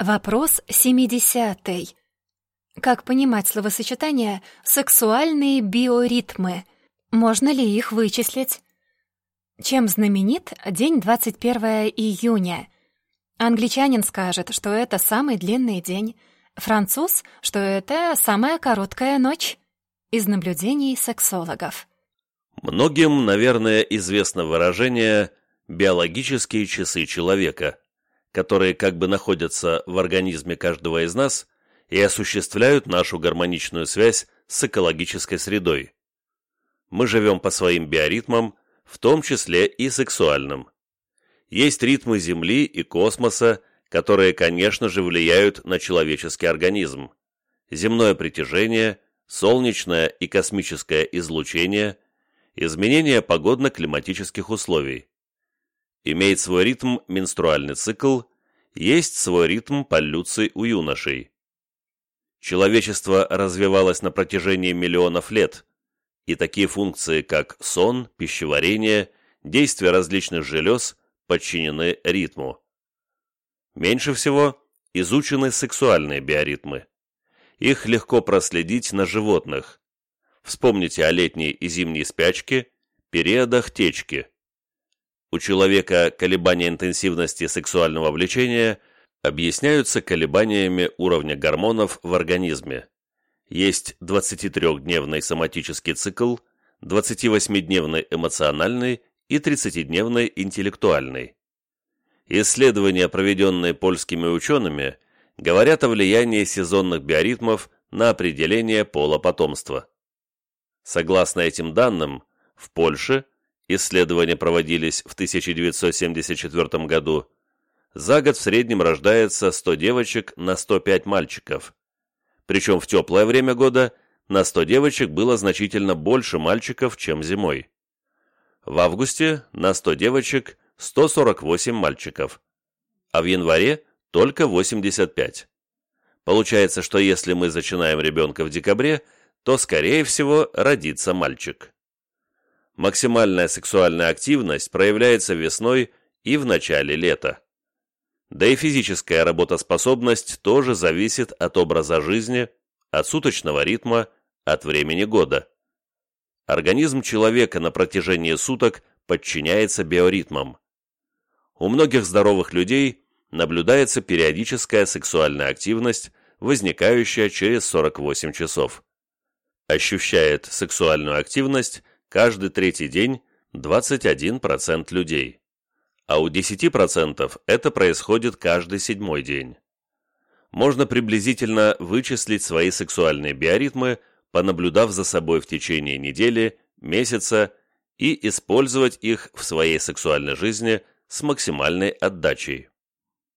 Вопрос 70. Как понимать словосочетание «сексуальные биоритмы»? Можно ли их вычислить? Чем знаменит день 21 июня? Англичанин скажет, что это самый длинный день. Француз, что это самая короткая ночь. Из наблюдений сексологов. Многим, наверное, известно выражение «биологические часы человека», которые как бы находятся в организме каждого из нас и осуществляют нашу гармоничную связь с экологической средой. Мы живем по своим биоритмам, в том числе и сексуальным. Есть ритмы Земли и космоса, которые, конечно же, влияют на человеческий организм. Земное притяжение, солнечное и космическое излучение, изменение погодно-климатических условий. Имеет свой ритм менструальный цикл, есть свой ритм полюций у юношей. Человечество развивалось на протяжении миллионов лет, и такие функции, как сон, пищеварение, действие различных желез подчинены ритму. Меньше всего изучены сексуальные биоритмы. Их легко проследить на животных. Вспомните о летней и зимней спячке, периодах течки. У человека колебания интенсивности сексуального влечения объясняются колебаниями уровня гормонов в организме. Есть 23-дневный соматический цикл, 28-дневный эмоциональный и 30-дневный интеллектуальный. Исследования, проведенные польскими учеными, говорят о влиянии сезонных биоритмов на определение пола потомства. Согласно этим данным, в Польше исследования проводились в 1974 году, за год в среднем рождается 100 девочек на 105 мальчиков. Причем в теплое время года на 100 девочек было значительно больше мальчиков, чем зимой. В августе на 100 девочек 148 мальчиков, а в январе только 85. Получается, что если мы зачинаем ребенка в декабре, то, скорее всего, родится мальчик. Максимальная сексуальная активность проявляется весной и в начале лета. Да и физическая работоспособность тоже зависит от образа жизни, от суточного ритма, от времени года. Организм человека на протяжении суток подчиняется биоритмам. У многих здоровых людей наблюдается периодическая сексуальная активность, возникающая через 48 часов. Ощущает сексуальную активность каждый третий день 21% людей, а у 10% это происходит каждый седьмой день. Можно приблизительно вычислить свои сексуальные биоритмы, понаблюдав за собой в течение недели, месяца и использовать их в своей сексуальной жизни с максимальной отдачей.